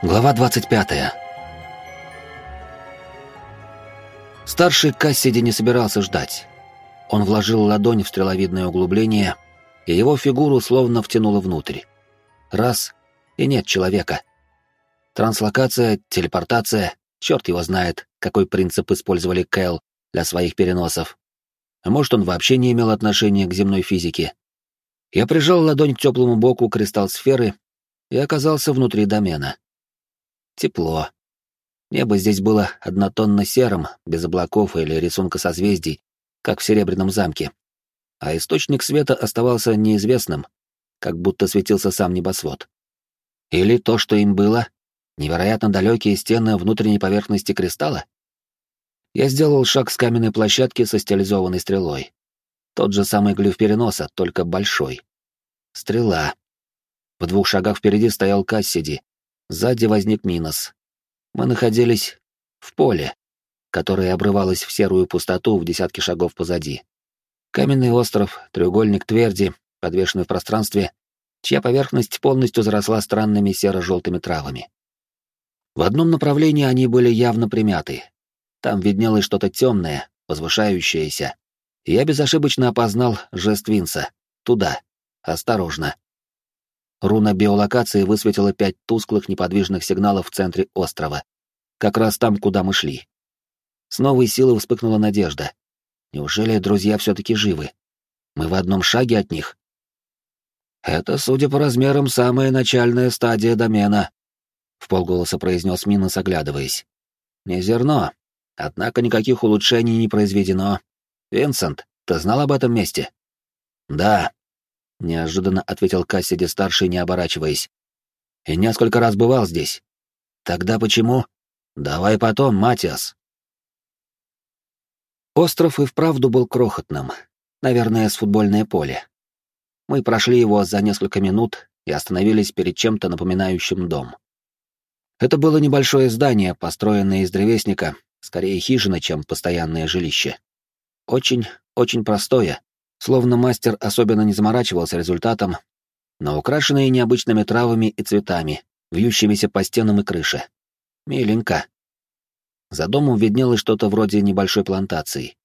Глава 25. Старший Кассиди не собирался ждать. Он вложил ладонь в стреловидное углубление, и его фигуру словно втянуло внутрь. Раз — и нет человека. Транслокация, телепортация, черт его знает, какой принцип использовали Кэл для своих переносов. А может, он вообще не имел отношения к земной физике. Я прижал ладонь к теплому боку кристалл сферы и оказался внутри домена. Тепло. Небо здесь было однотонно серым, без облаков или рисунка созвездий, как в Серебряном замке. А источник света оставался неизвестным, как будто светился сам небосвод. Или то, что им было, невероятно далекие стены внутренней поверхности кристалла? Я сделал шаг с каменной площадки со стилизованной стрелой. Тот же самый глюв переноса, только большой. Стрела. В двух шагах впереди стоял Кассиди, Сзади возник Минос. Мы находились в поле, которое обрывалось в серую пустоту в десятки шагов позади. Каменный остров, треугольник тверди, подвешенный в пространстве, чья поверхность полностью заросла странными серо-желтыми травами. В одном направлении они были явно примяты. Там виднелось что-то темное, возвышающееся. Я безошибочно опознал жест Винса. Туда. Осторожно. Руна биолокации высветила пять тусклых неподвижных сигналов в центре острова. Как раз там, куда мы шли. С новой силой вспыхнула надежда. Неужели друзья все-таки живы? Мы в одном шаге от них? Это, судя по размерам, самая начальная стадия домена, — в полголоса произнес Минос, оглядываясь. Не зерно, однако никаких улучшений не произведено. Винсент, ты знал об этом месте? Да, — неожиданно ответил Кассиди-старший, не оборачиваясь. «И несколько раз бывал здесь. Тогда почему? Давай потом, Матиас». Остров и вправду был крохотным, наверное, с футбольное поле. Мы прошли его за несколько минут и остановились перед чем-то напоминающим дом. Это было небольшое здание, построенное из древесника, скорее хижина, чем постоянное жилище. Очень, очень простое, Словно мастер особенно не заморачивался результатом, но украшенные необычными травами и цветами, вьющимися по стенам и крыше. Миленько. За домом виднелось что-то вроде небольшой плантации.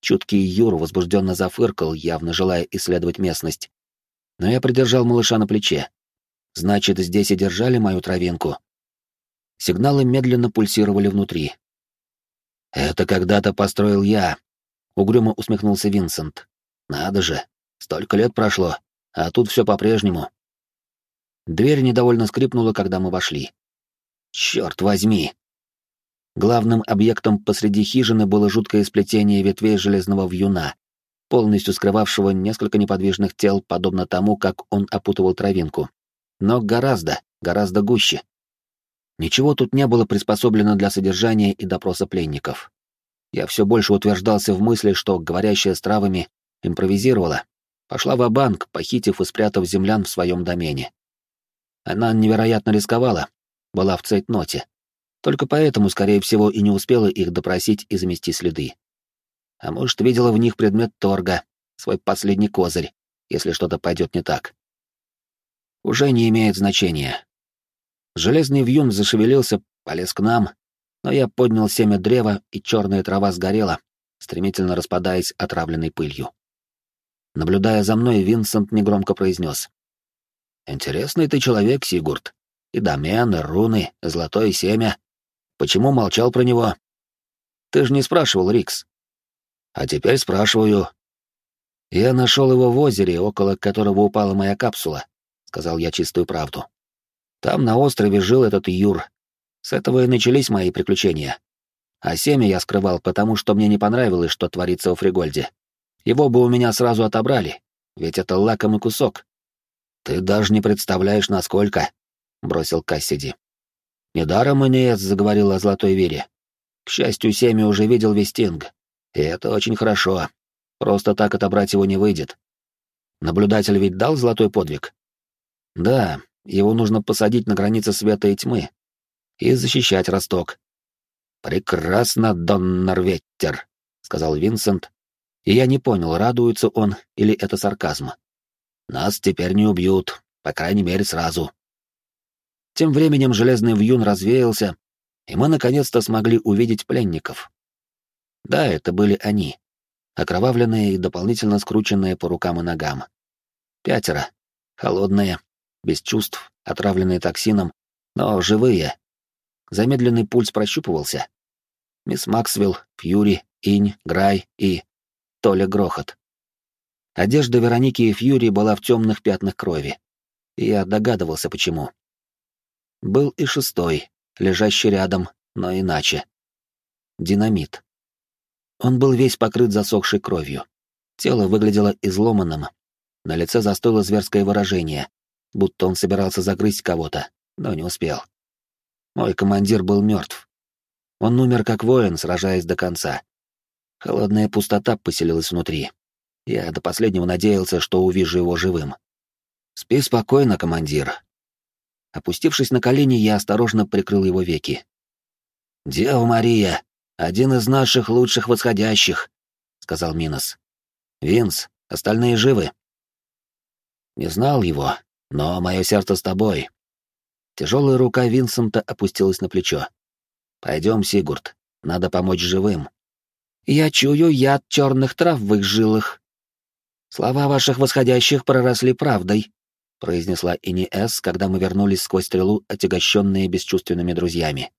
Чуткий Юр возбужденно зафыркал, явно желая исследовать местность. Но я придержал малыша на плече. Значит, здесь и держали мою травинку. Сигналы медленно пульсировали внутри. «Это когда-то построил я», — угрюмо усмехнулся Винсент. Надо же, столько лет прошло, а тут все по-прежнему. Дверь недовольно скрипнула, когда мы вошли. Черт возьми! Главным объектом посреди хижины было жуткое сплетение ветвей железного вьюна, полностью скрывавшего несколько неподвижных тел, подобно тому, как он опутывал травинку. Но гораздо, гораздо гуще. Ничего тут не было приспособлено для содержания и допроса пленников. Я все больше утверждался в мысли, что говорящая с травами импровизировала, пошла в банк похитив и спрятав землян в своем домене. Она невероятно рисковала, была в цейтноте. Только поэтому, скорее всего, и не успела их допросить и замести следы. А может, видела в них предмет торга, свой последний козырь, если что-то пойдет не так. Уже не имеет значения. Железный вьюн зашевелился, полез к нам, но я поднял семя древа, и черная трава сгорела, стремительно распадаясь отравленной пылью. Наблюдая за мной, Винсент негромко произнес. «Интересный ты человек, Сигурд. И домен, и руны, и золотое семя. Почему молчал про него?» «Ты же не спрашивал, Рикс». «А теперь спрашиваю». «Я нашел его в озере, около которого упала моя капсула», — сказал я чистую правду. «Там на острове жил этот Юр. С этого и начались мои приключения. А семя я скрывал, потому что мне не понравилось, что творится во Фригольде. Его бы у меня сразу отобрали, ведь это лакомый кусок. Ты даже не представляешь, насколько, — бросил Кассиди. Недаром Инеец заговорил о Золотой Вере. К счастью, Семи уже видел Вестинг, и это очень хорошо. Просто так отобрать его не выйдет. Наблюдатель ведь дал золотой подвиг? Да, его нужно посадить на границе света и тьмы и защищать Росток. «Прекрасно, Дон Норветтер», — сказал Винсент, и я не понял, радуется он или это сарказм. Нас теперь не убьют, по крайней мере, сразу. Тем временем железный вьюн развеялся, и мы наконец-то смогли увидеть пленников. Да, это были они, окровавленные и дополнительно скрученные по рукам и ногам. Пятеро, холодные, без чувств, отравленные токсином, но живые. Замедленный пульс прощупывался. Мисс Максвелл, Фьюри, Инь, Грай и... Толя Грохот. Одежда Вероники и Фьюри была в темных пятнах крови. Я догадывался, почему. Был и шестой, лежащий рядом, но иначе. Динамит. Он был весь покрыт засохшей кровью. Тело выглядело изломанным. На лице застыло зверское выражение, будто он собирался загрызть кого-то, но не успел. Мой командир был мертв. Он умер как воин, сражаясь до конца. Холодная пустота поселилась внутри. Я до последнего надеялся, что увижу его живым. «Спи спокойно, командир». Опустившись на колени, я осторожно прикрыл его веки. «Дева Мария, один из наших лучших восходящих», — сказал Минос. «Винс, остальные живы?» «Не знал его, но мое сердце с тобой». Тяжелая рука Винсента опустилась на плечо. «Пойдем, Сигурд, надо помочь живым». «Я чую яд черных трав в их жилах». «Слова ваших восходящих проросли правдой», — произнесла Ини С, когда мы вернулись сквозь стрелу, отягощенные бесчувственными друзьями.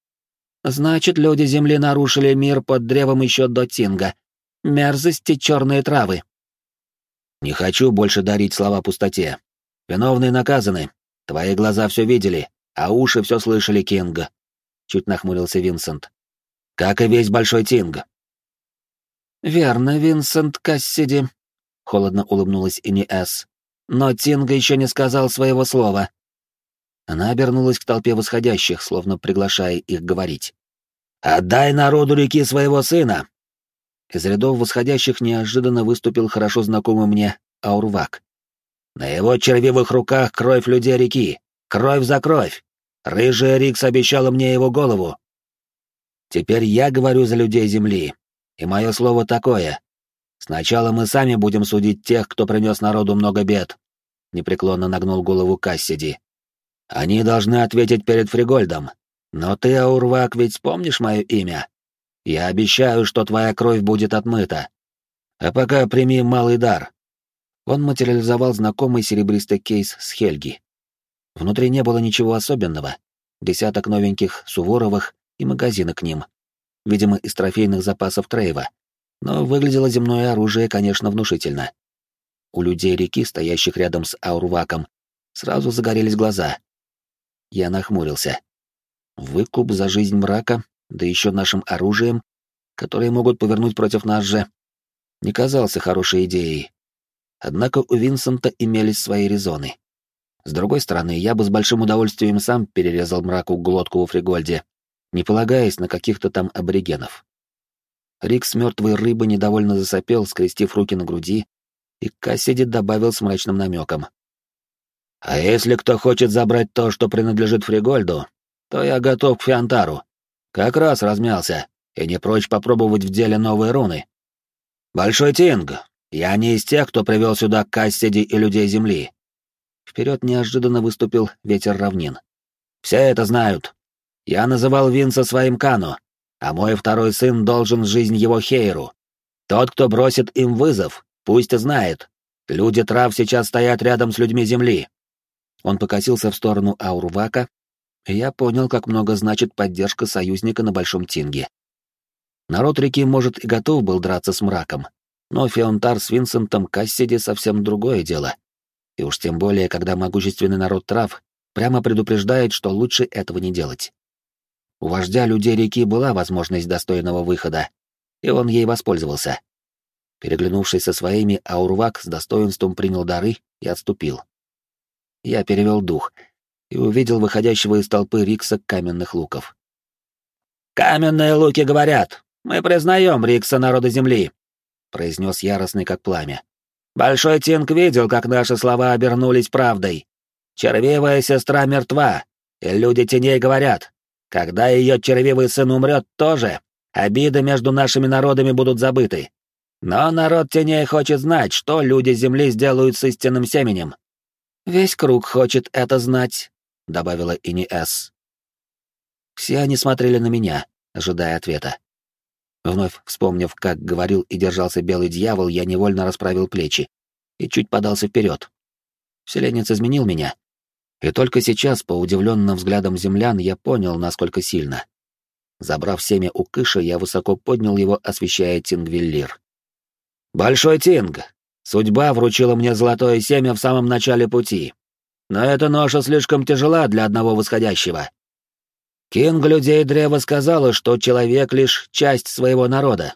Значит, люди Земли нарушили мир под древом еще до Тинга. Мерзости черные травы. Не хочу больше дарить слова пустоте. Виновные наказаны. Твои глаза все видели, а уши все слышали, Кинга. Чуть нахмурился Винсент. Как и весь Большой Тинг. Верно, Винсент Кассиди. Холодно улыбнулась Ини С. Но Тинга еще не сказал своего слова. Она обернулась к толпе восходящих, словно приглашая их говорить. «Отдай народу реки своего сына!» Из рядов восходящих неожиданно выступил хорошо знакомый мне Аурвак. «На его червивых руках кровь людей реки! Кровь за кровь! Рыжая Рикс обещала мне его голову!» «Теперь я говорю за людей Земли, и мое слово такое. Сначала мы сами будем судить тех, кто принес народу много бед», — непреклонно нагнул голову Кассиди. Они должны ответить перед Фригольдом. Но ты, Аурвак, ведь помнишь мое имя? Я обещаю, что твоя кровь будет отмыта. А пока прими малый дар». Он материализовал знакомый серебристый кейс с Хельги. Внутри не было ничего особенного. Десяток новеньких Суворовых и магазины к ним. Видимо, из трофейных запасов Трейва. Но выглядело земное оружие, конечно, внушительно. У людей реки, стоящих рядом с Аурваком, сразу загорелись глаза. Я нахмурился. Выкуп за жизнь мрака, да еще нашим оружием, которые могут повернуть против нас же, не казался хорошей идеей. Однако у Винсента имелись свои резоны. С другой стороны, я бы с большим удовольствием сам перерезал мраку глотку во Фригольде, не полагаясь на каких-то там аборигенов. Рик с мертвой рыбы недовольно засопел, скрестив руки на груди, и Кассиди добавил с мрачным намеком. А если кто хочет забрать то, что принадлежит Фригольду, то я готов к Фиантару. Как раз размялся, и не прочь попробовать в деле новые руны. Большой Тинг, я не из тех, кто привел сюда Кассиди и людей Земли. Вперед неожиданно выступил ветер равнин. Все это знают. Я называл Винса своим Кану, а мой второй сын должен жизнь его Хейру. Тот, кто бросит им вызов, пусть знает. Люди трав сейчас стоят рядом с людьми Земли. Он покосился в сторону Аурвака, и я понял, как много значит поддержка союзника на Большом Тинге. Народ реки, может, и готов был драться с мраком, но Феонтар с Винсентом Кассиди совсем другое дело. И уж тем более, когда могущественный народ трав прямо предупреждает, что лучше этого не делать. У вождя людей реки была возможность достойного выхода, и он ей воспользовался. Переглянувшись со своими, Аурвак с достоинством принял дары и отступил. Я перевел дух и увидел выходящего из толпы Рикса каменных луков. «Каменные луки говорят! Мы признаем Рикса народа Земли!» — произнес яростный как пламя. «Большой Тинг видел, как наши слова обернулись правдой. Червивая сестра мертва, и люди теней говорят, когда ее червивый сын умрет тоже, обиды между нашими народами будут забыты. Но народ теней хочет знать, что люди Земли сделают с истинным семенем. Весь круг хочет это знать, — добавила Ини-Эс. Все они смотрели на меня, ожидая ответа. Вновь вспомнив, как говорил и держался белый дьявол, я невольно расправил плечи и чуть подался вперед. Вселенец изменил меня. И только сейчас, по удивленным взглядам землян, я понял, насколько сильно. Забрав семя у Кыша, я высоко поднял его, освещая Тингвиллир. «Большой Тинг! Судьба вручила мне золотое семя в самом начале пути. Но эта ноша слишком тяжела для одного восходящего. Кинг людей древа сказала, что человек лишь часть своего народа.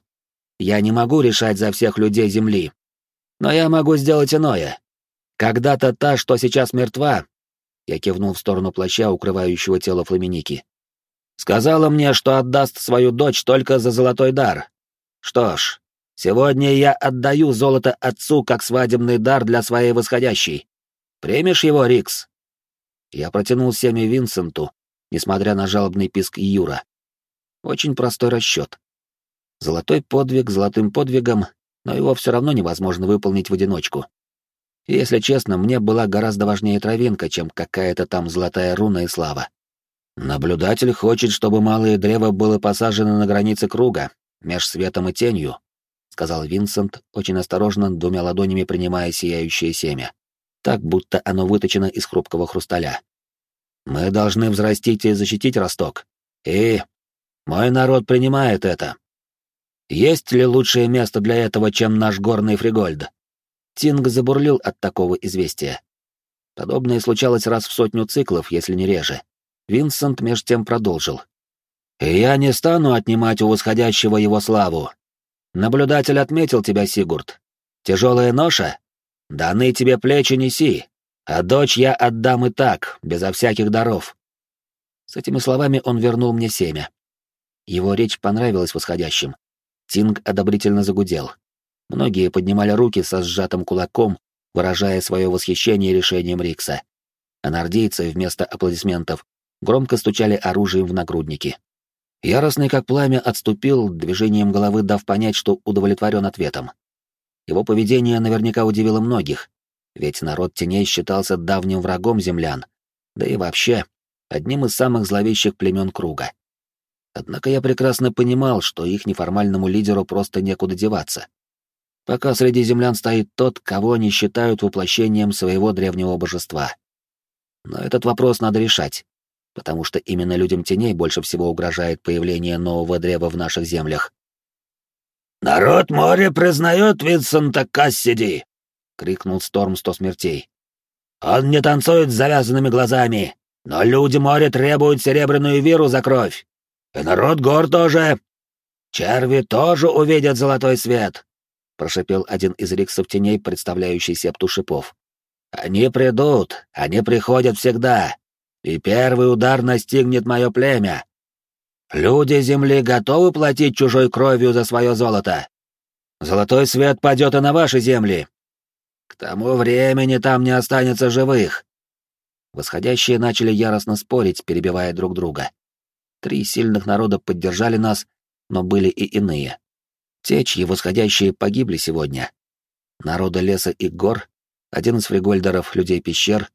Я не могу решать за всех людей Земли. Но я могу сделать иное. Когда-то та, что сейчас мертва, я кивнул в сторону плаща, укрывающего тело Фламиники, сказала мне, что отдаст свою дочь только за золотой дар. Что ж, сегодня я отдаю золото отцу как свадебный дар для своей восходящей. Примешь его, Рикс?» Я протянул семя Винсенту, несмотря на жалобный писк Юра. Очень простой расчет. Золотой подвиг золотым подвигом, но его все равно невозможно выполнить в одиночку. Если честно, мне была гораздо важнее травинка, чем какая-то там золотая руна и слава. Наблюдатель хочет, чтобы малое древо было посажено на границе круга, меж светом и тенью, сказал Винсент, очень осторожно, двумя ладонями принимая сияющее семя, так будто оно выточено из хрупкого хрусталя. Мы должны взрастить и защитить росток. И мой народ принимает это. Есть ли лучшее место для этого, чем наш горный Фригольд? Тинг забурлил от такого известия. Подобное случалось раз в сотню циклов, если не реже. Винсент меж тем продолжил. «И я не стану отнимать у восходящего его славу. Наблюдатель отметил тебя, Сигурд. Тяжелая ноша? Даны тебе плечи неси, а дочь я отдам и так, безо всяких даров». С этими словами он вернул мне семя. Его речь понравилась восходящим. Тинг одобрительно загудел. Многие поднимали руки со сжатым кулаком, выражая свое восхищение решением Рикса. А нардейцы вместо аплодисментов громко стучали оружием в нагрудники. Яростный как пламя отступил, движением головы дав понять, что удовлетворен ответом. Его поведение наверняка удивило многих, ведь народ теней считался давним врагом землян, да и вообще одним из самых зловещих племен круга. Однако я прекрасно понимал, что их неформальному лидеру просто некуда деваться пока среди землян стоит тот, кого они считают воплощением своего древнего божества. Но этот вопрос надо решать, потому что именно людям теней больше всего угрожает появление нового древа в наших землях. «Народ моря признает Винсента Кассиди!» — крикнул Сторм Сто Смертей. «Он не танцует с завязанными глазами, но люди моря требуют серебряную веру за кровь. И народ гор тоже. Черви тоже увидят золотой свет прошипел один из риксов теней, представляющий септу шипов. «Они придут, они приходят всегда, и первый удар настигнет мое племя. Люди Земли готовы платить чужой кровью за свое золото. Золотой свет падет и на ваши земли. К тому времени там не останется живых». Восходящие начали яростно спорить, перебивая друг друга. Три сильных народа поддержали нас, но были и иные. Те, чьи восходящие погибли сегодня. Народа леса и гор, один из фригольдеров, людей пещер.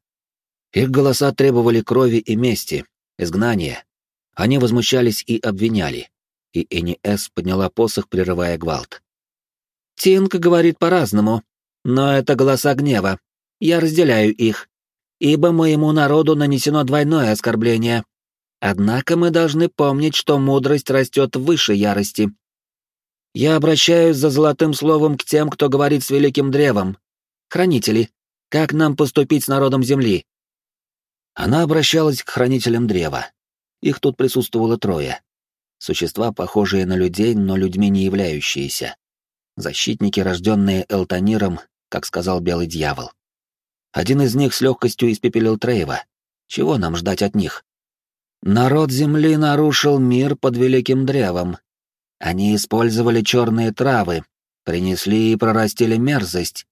Их голоса требовали крови и мести, изгнания. Они возмущались и обвиняли. И Эни С подняла посох, прерывая гвалт. «Тинг говорит по-разному, но это голоса гнева. Я разделяю их, ибо моему народу нанесено двойное оскорбление. Однако мы должны помнить, что мудрость растет выше ярости, я обращаюсь за золотым словом к тем, кто говорит с великим древом. Хранители, как нам поступить с народом земли? Она обращалась к хранителям древа. Их тут присутствовало трое. Существа, похожие на людей, но людьми не являющиеся. Защитники, рожденные Элтониром, как сказал Белый Дьявол. Один из них с легкостью испепелил Трейва. Чего нам ждать от них? Народ Земли нарушил мир под великим древом, они использовали черные травы, принесли и прорастили мерзость.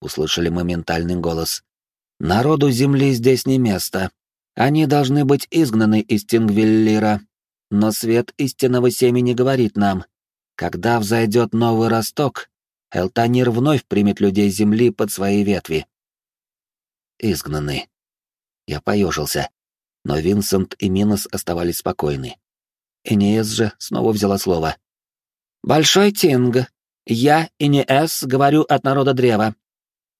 Услышали моментальный голос. Народу земли здесь не место. Они должны быть изгнаны из Тингвиллира. Но свет истинного семени говорит нам, когда взойдет новый росток, Элтанир вновь примет людей земли под свои ветви. Изгнаны. Я поежился. Но Винсент и Минос оставались спокойны. Энеес же снова взяла слово. «Большой Тинг, я, Энеес, говорю от народа древа.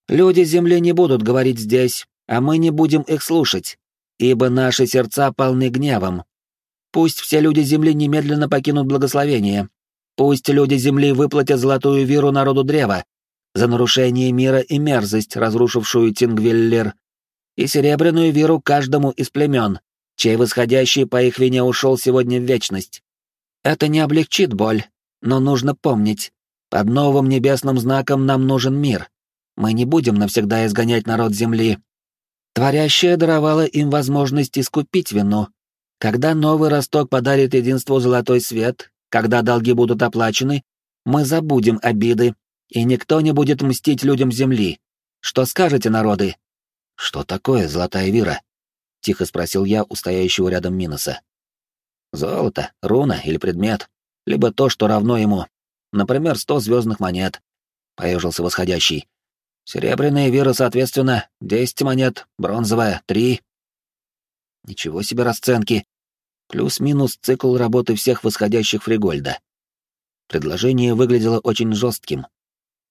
Люди Земли не будут говорить здесь, а мы не будем их слушать, ибо наши сердца полны гневом. Пусть все люди Земли немедленно покинут благословение. Пусть люди Земли выплатят золотую виру народу древа за нарушение мира и мерзость, разрушившую Тингвиллер, и серебряную виру каждому из племен, чей восходящий по их вине ушел сегодня в вечность. Это не облегчит боль, но нужно помнить, под новым небесным знаком нам нужен мир. Мы не будем навсегда изгонять народ Земли. Творящая даровала им возможность искупить вину. Когда новый росток подарит единству золотой свет, когда долги будут оплачены, мы забудем обиды, и никто не будет мстить людям Земли. Что скажете, народы? Что такое золотая вира? Тихо спросил я у стоящего рядом Миноса. Золото, руна или предмет, либо то, что равно ему. Например, сто звездных монет. Поежился восходящий. Серебряные виры, соответственно, десять монет, бронзовая — три. Ничего себе расценки. Плюс-минус цикл работы всех восходящих Фригольда. Предложение выглядело очень жестким,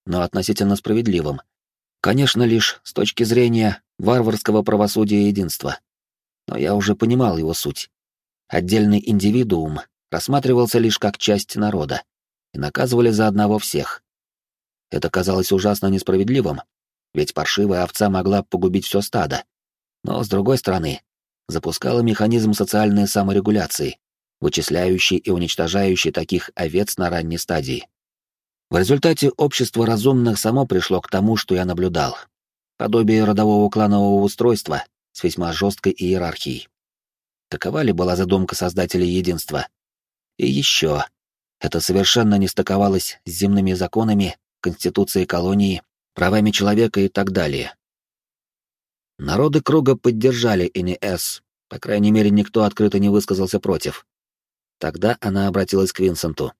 но относительно справедливым. Конечно, лишь с точки зрения варварского правосудия единства. Но я уже понимал его суть. Отдельный индивидуум рассматривался лишь как часть народа, и наказывали за одного всех. Это казалось ужасно несправедливым, ведь паршивая овца могла погубить все стадо. Но, с другой стороны, запускала механизм социальной саморегуляции, вычисляющий и уничтожающий таких овец на ранней стадии. В результате общество разумных само пришло к тому, что я наблюдал. Подобие родового кланового устройства с весьма жесткой иерархией. Такова ли была задумка создателей единства? И еще. Это совершенно не стыковалось с земными законами, конституцией колонии, правами человека и так далее. Народы круга поддержали НС, по крайней мере, никто открыто не высказался против. Тогда она обратилась к Винсенту.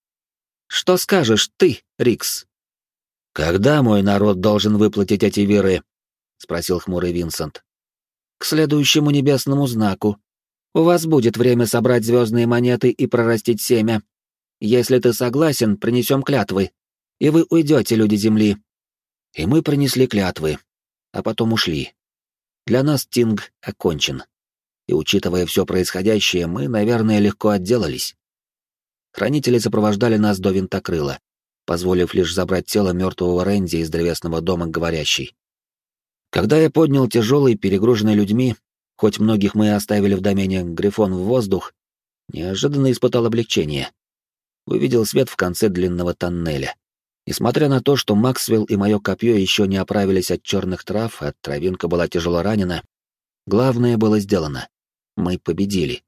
Что скажешь ты, Рикс? Когда мой народ должен выплатить эти веры? спросил хмурый Винсент. К следующему небесному знаку. У вас будет время собрать звездные монеты и прорастить семя. Если ты согласен, принесем клятвы, и вы уйдете, люди Земли. И мы принесли клятвы, а потом ушли. Для нас Тинг окончен. И учитывая все происходящее, мы, наверное, легко отделались. Хранители сопровождали нас до винтокрыла, позволив лишь забрать тело мертвого Рэнди из древесного дома говорящий. Когда я поднял тяжелый, перегруженный людьми, хоть многих мы оставили в домене Грифон в воздух, неожиданно испытал облегчение. Увидел свет в конце длинного тоннеля. Несмотря на то, что Максвелл и мое копье еще не оправились от черных трав, а травинка была тяжело ранена, главное было сделано. Мы победили.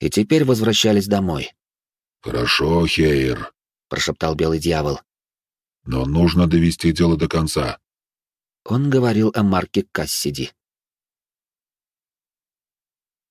И теперь возвращались домой. «Хорошо, Хейер», — прошептал белый дьявол. «Но нужно довести дело до конца». Он говорил о Марке Кассиди.